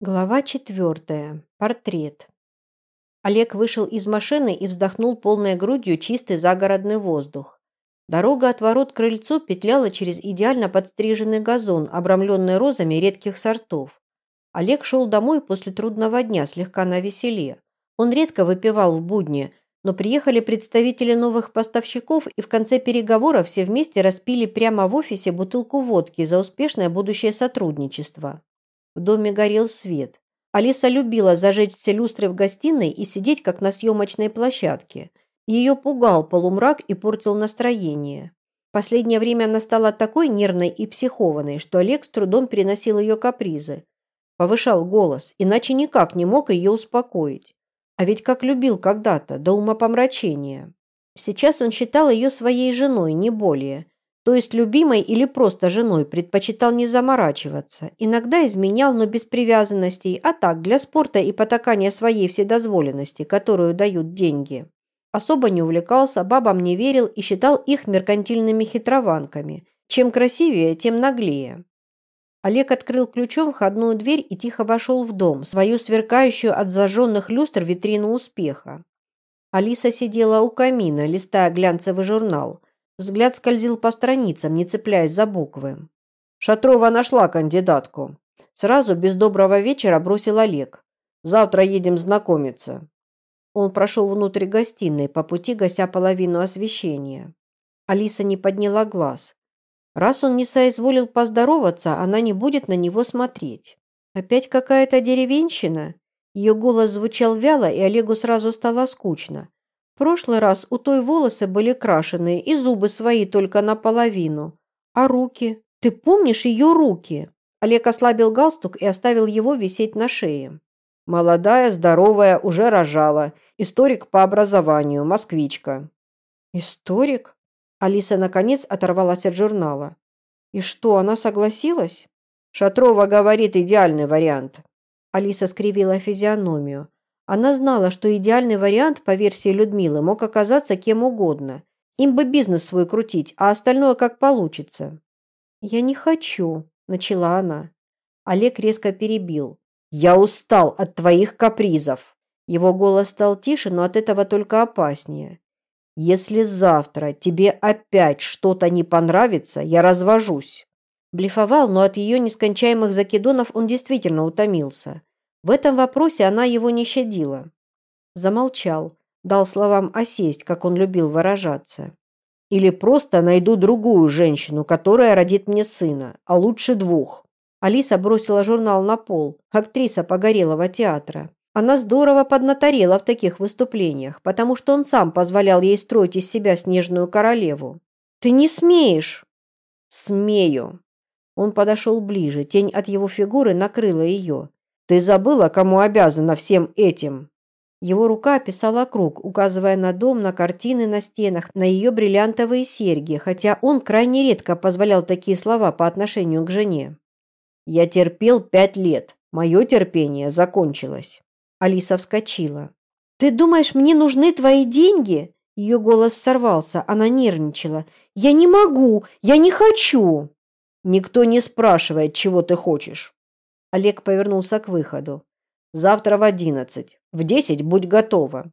Глава четвертая. Портрет. Олег вышел из машины и вздохнул полной грудью чистый загородный воздух. Дорога от ворот к петляла через идеально подстриженный газон, обрамленный розами редких сортов. Олег шел домой после трудного дня, слегка навеселе. Он редко выпивал в будни, но приехали представители новых поставщиков и в конце переговоров все вместе распили прямо в офисе бутылку водки за успешное будущее сотрудничество. В доме горел свет. Алиса любила зажечь все люстры в гостиной и сидеть, как на съемочной площадке. Ее пугал полумрак и портил настроение. Последнее время она стала такой нервной и психованной, что Олег с трудом переносил ее капризы. Повышал голос, иначе никак не мог ее успокоить. А ведь как любил когда-то, до умопомрачения. Сейчас он считал ее своей женой, не более – то есть любимой или просто женой, предпочитал не заморачиваться. Иногда изменял, но без привязанностей, а так, для спорта и потакания своей вседозволенности, которую дают деньги. Особо не увлекался, бабам не верил и считал их меркантильными хитрованками. Чем красивее, тем наглее. Олег открыл ключом входную дверь и тихо вошел в дом, свою сверкающую от зажженных люстр витрину успеха. Алиса сидела у камина, листая глянцевый журнал – Взгляд скользил по страницам, не цепляясь за буквы. Шатрова нашла кандидатку. Сразу без доброго вечера бросил Олег. Завтра едем знакомиться. Он прошел внутрь гостиной, по пути гася половину освещения. Алиса не подняла глаз. Раз он не соизволил поздороваться, она не будет на него смотреть. Опять какая-то деревенщина? Ее голос звучал вяло, и Олегу сразу стало скучно прошлый раз у той волосы были крашеные и зубы свои только наполовину. А руки? Ты помнишь ее руки? Олег ослабил галстук и оставил его висеть на шее. Молодая, здоровая, уже рожала. Историк по образованию, москвичка. Историк? Алиса наконец оторвалась от журнала. И что, она согласилась? Шатрова говорит идеальный вариант. Алиса скривила физиономию. Она знала, что идеальный вариант, по версии Людмилы, мог оказаться кем угодно. Им бы бизнес свой крутить, а остальное как получится. «Я не хочу», – начала она. Олег резко перебил. «Я устал от твоих капризов». Его голос стал тише, но от этого только опаснее. «Если завтра тебе опять что-то не понравится, я развожусь». Блефовал, но от ее нескончаемых закидонов он действительно утомился. В этом вопросе она его не щадила. Замолчал, дал словам осесть, как он любил выражаться. Или просто найду другую женщину, которая родит мне сына, а лучше двух. Алиса бросила журнал на пол, актриса погорелого театра. Она здорово поднаторела в таких выступлениях, потому что он сам позволял ей строить из себя снежную королеву. «Ты не смеешь!» «Смею!» Он подошел ближе, тень от его фигуры накрыла ее. Ты забыла, кому обязана всем этим?» Его рука описала круг, указывая на дом, на картины на стенах, на ее бриллиантовые серьги, хотя он крайне редко позволял такие слова по отношению к жене. «Я терпел пять лет. Мое терпение закончилось». Алиса вскочила. «Ты думаешь, мне нужны твои деньги?» Ее голос сорвался, она нервничала. «Я не могу! Я не хочу!» «Никто не спрашивает, чего ты хочешь. Олег повернулся к выходу. «Завтра в одиннадцать. В десять будь готова».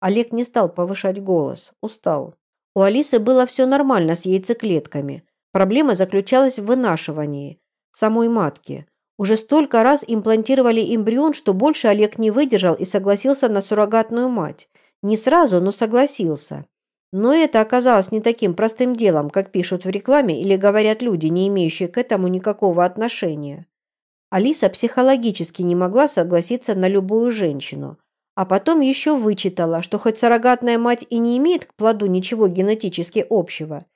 Олег не стал повышать голос. Устал. У Алисы было все нормально с яйцеклетками. Проблема заключалась в вынашивании. Самой матки. Уже столько раз имплантировали эмбрион, что больше Олег не выдержал и согласился на суррогатную мать. Не сразу, но согласился. Но это оказалось не таким простым делом, как пишут в рекламе или говорят люди, не имеющие к этому никакого отношения. Алиса психологически не могла согласиться на любую женщину, а потом еще вычитала, что хоть суррогатная мать и не имеет к плоду ничего генетически общего,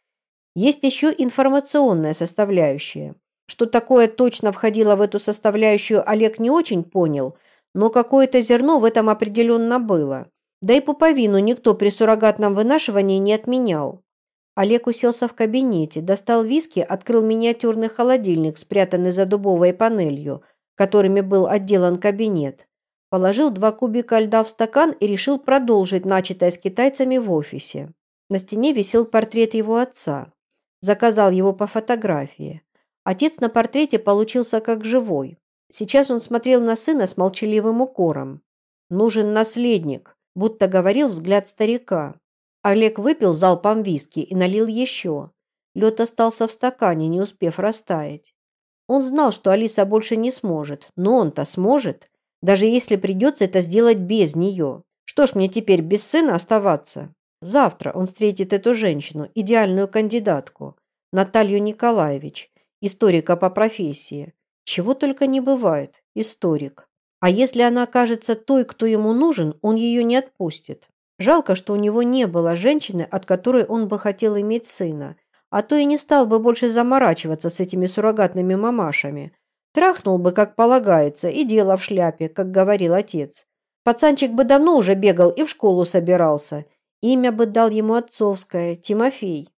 есть еще информационная составляющая. Что такое точно входило в эту составляющую, Олег не очень понял, но какое-то зерно в этом определенно было. Да и пуповину никто при суррогатном вынашивании не отменял. Олег уселся в кабинете, достал виски, открыл миниатюрный холодильник, спрятанный за дубовой панелью, которыми был отделан кабинет. Положил два кубика льда в стакан и решил продолжить начатое с китайцами в офисе. На стене висел портрет его отца. Заказал его по фотографии. Отец на портрете получился как живой. Сейчас он смотрел на сына с молчаливым укором. «Нужен наследник», будто говорил взгляд старика. Олег выпил залпом виски и налил еще. Лед остался в стакане, не успев растаять. Он знал, что Алиса больше не сможет, но он-то сможет, даже если придется это сделать без нее. Что ж мне теперь без сына оставаться? Завтра он встретит эту женщину, идеальную кандидатку, Наталью Николаевич, историка по профессии. Чего только не бывает, историк. А если она окажется той, кто ему нужен, он ее не отпустит. Жалко, что у него не было женщины, от которой он бы хотел иметь сына, а то и не стал бы больше заморачиваться с этими суррогатными мамашами. Трахнул бы, как полагается, и дело в шляпе, как говорил отец. Пацанчик бы давно уже бегал и в школу собирался. Имя бы дал ему отцовское – Тимофей.